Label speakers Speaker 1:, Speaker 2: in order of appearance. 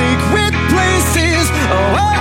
Speaker 1: secret places. Oh,